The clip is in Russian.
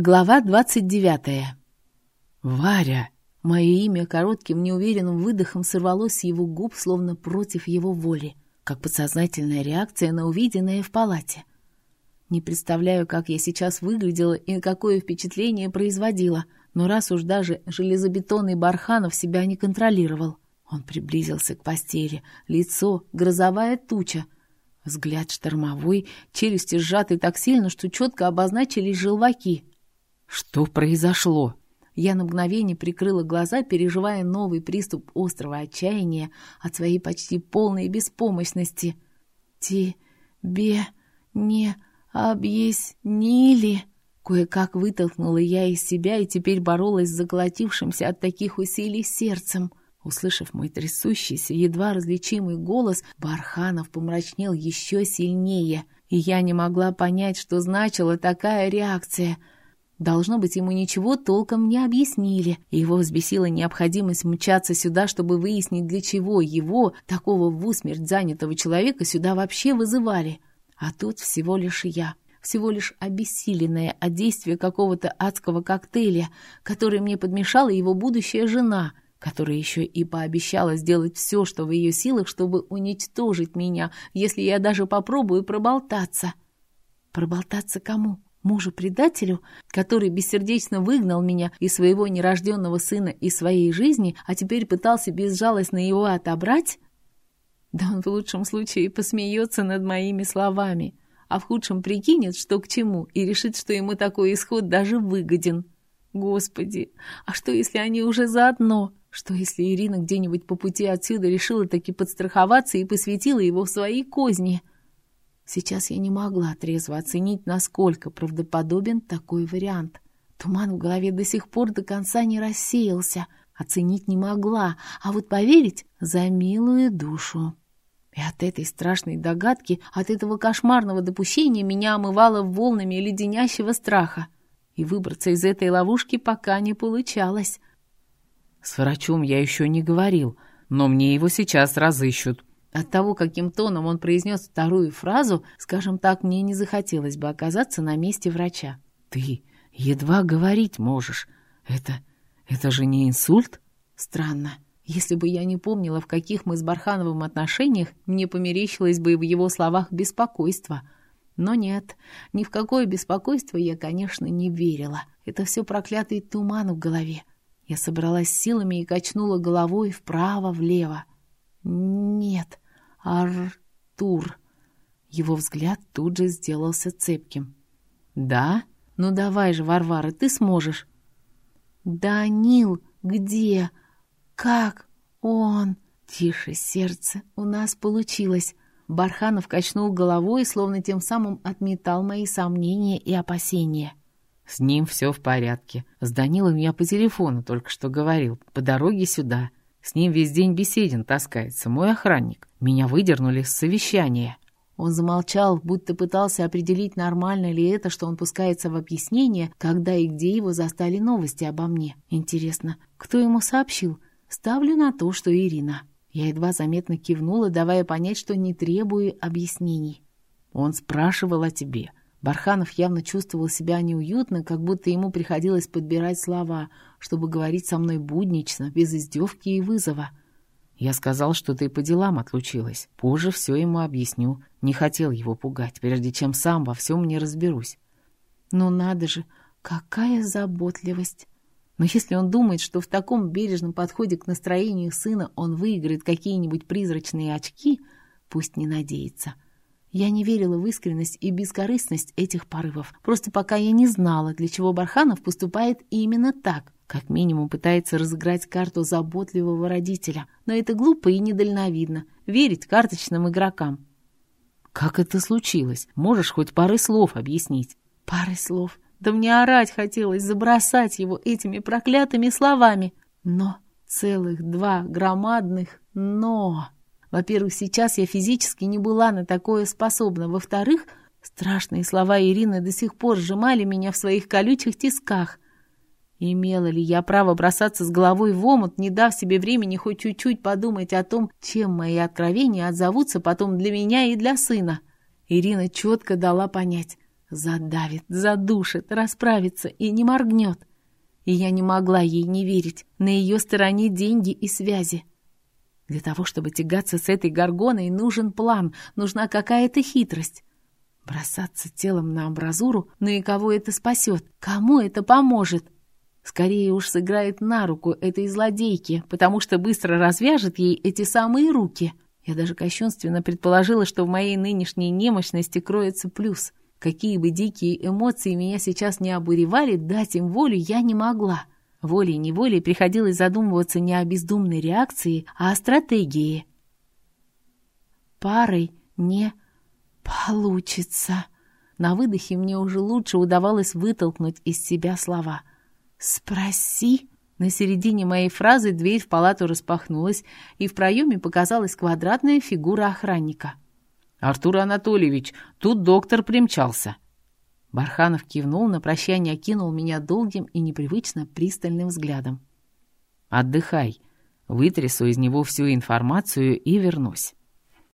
Глава двадцать девятая. «Варя!» Мое имя коротким неуверенным выдохом сорвалось с его губ, словно против его воли, как подсознательная реакция на увиденное в палате. Не представляю, как я сейчас выглядела и какое впечатление производила, но раз уж даже железобетонный Барханов себя не контролировал. Он приблизился к постели, лицо — грозовая туча, взгляд штормовой, челюсти сжаты так сильно, что четко обозначились желваки — что произошло? Я на мгновение прикрыла глаза, переживая новый приступ острого отчаяния от своей почти полной беспомощности. «Тебе не объяснили?» Кое-как вытолкнула я из себя и теперь боролась с заглотившимся от таких усилий сердцем. Услышав мой трясущийся, едва различимый голос, Барханов помрачнел еще сильнее, и я не могла понять, что значила такая реакция — Должно быть, ему ничего толком не объяснили, его взбесила необходимость мчаться сюда, чтобы выяснить, для чего его, такого в усмерть занятого человека, сюда вообще вызывали. А тут всего лишь я, всего лишь обессиленная от действия какого-то адского коктейля, который мне подмешала его будущая жена, которая еще и пообещала сделать все, что в ее силах, чтобы уничтожить меня, если я даже попробую проболтаться. Проболтаться кому? Мужу-предателю, который бессердечно выгнал меня и своего нерожденного сына из своей жизни, а теперь пытался безжалостно его отобрать? Да он в лучшем случае посмеется над моими словами, а в худшем прикинет, что к чему, и решит, что ему такой исход даже выгоден. Господи, а что, если они уже заодно? Что, если Ирина где-нибудь по пути отсюда решила таки подстраховаться и посвятила его в свои козни?» Сейчас я не могла трезво оценить, насколько правдоподобен такой вариант. Туман в голове до сих пор до конца не рассеялся. Оценить не могла, а вот поверить за милую душу. И от этой страшной догадки, от этого кошмарного допущения меня омывало волнами леденящего страха. И выбраться из этой ловушки пока не получалось. С врачом я еще не говорил, но мне его сейчас разыщут. От того, каким тоном он произнес вторую фразу, скажем так, мне не захотелось бы оказаться на месте врача. «Ты едва говорить можешь. Это... это же не инсульт?» «Странно. Если бы я не помнила, в каких мы с Бархановым отношениях, мне померещилось бы в его словах беспокойство. Но нет, ни в какое беспокойство я, конечно, не верила. Это все проклятый туман в голове. Я собралась силами и качнула головой вправо-влево. «Нет, Артур». Его взгляд тут же сделался цепким. «Да? Ну давай же, Варвара, ты сможешь». «Данил, где? Как он?» «Тише, сердце, у нас получилось». Барханов качнул головой, словно тем самым отметал мои сомнения и опасения. «С ним все в порядке. С Данилом я по телефону только что говорил, по дороге сюда. С ним весь день беседен таскается, мой охранник. Меня выдернули с совещания». Он замолчал, будто пытался определить, нормально ли это, что он пускается в объяснение, когда и где его застали новости обо мне. Интересно, кто ему сообщил? Ставлю на то, что Ирина. Я едва заметно кивнула, давая понять, что не требую объяснений. Он спрашивал о тебе. Барханов явно чувствовал себя неуютно, как будто ему приходилось подбирать слова, чтобы говорить со мной буднично, без издевки и вызова. «Я сказал, что ты по делам отлучилась. Позже все ему объясню. Не хотел его пугать, прежде чем сам во всем не разберусь». «Ну надо же, какая заботливость!» Но если он думает, что в таком бережном подходе к настроению сына он выиграет какие-нибудь призрачные очки, пусть не надеется. Я не верила в искренность и бескорыстность этих порывов. Просто пока я не знала, для чего Барханов поступает именно так. Как минимум пытается разыграть карту заботливого родителя. Но это глупо и недальновидно. Верить карточным игрокам. «Как это случилось? Можешь хоть пары слов объяснить?» «Пары слов? Да мне орать хотелось, забросать его этими проклятыми словами. Но целых два громадных «но». Во-первых, сейчас я физически не была на такое способна. Во-вторых, страшные слова Ирины до сих пор сжимали меня в своих колючих тисках. Имела ли я право бросаться с головой в омут, не дав себе времени хоть чуть-чуть подумать о том, чем мои откровения отзовутся потом для меня и для сына? Ирина четко дала понять. Задавит, задушит, расправится и не моргнет. И я не могла ей не верить. На ее стороне деньги и связи. Для того, чтобы тягаться с этой горгоной, нужен план, нужна какая-то хитрость. Бросаться телом на амбразуру, ну и кого это спасет? Кому это поможет? Скорее уж сыграет на руку этой злодейке, потому что быстро развяжет ей эти самые руки. Я даже кощунственно предположила, что в моей нынешней немощности кроется плюс. Какие бы дикие эмоции меня сейчас не обуревали, дать им волю я не могла. Волей-неволей приходилось задумываться не о бездумной реакции, а о стратегии. Парой не получится. На выдохе мне уже лучше удавалось вытолкнуть из себя слова — «Спроси». На середине моей фразы дверь в палату распахнулась, и в проеме показалась квадратная фигура охранника. «Артур Анатольевич, тут доктор примчался». Барханов кивнул, на прощание окинул меня долгим и непривычно пристальным взглядом. «Отдыхай. Вытрясу из него всю информацию и вернусь».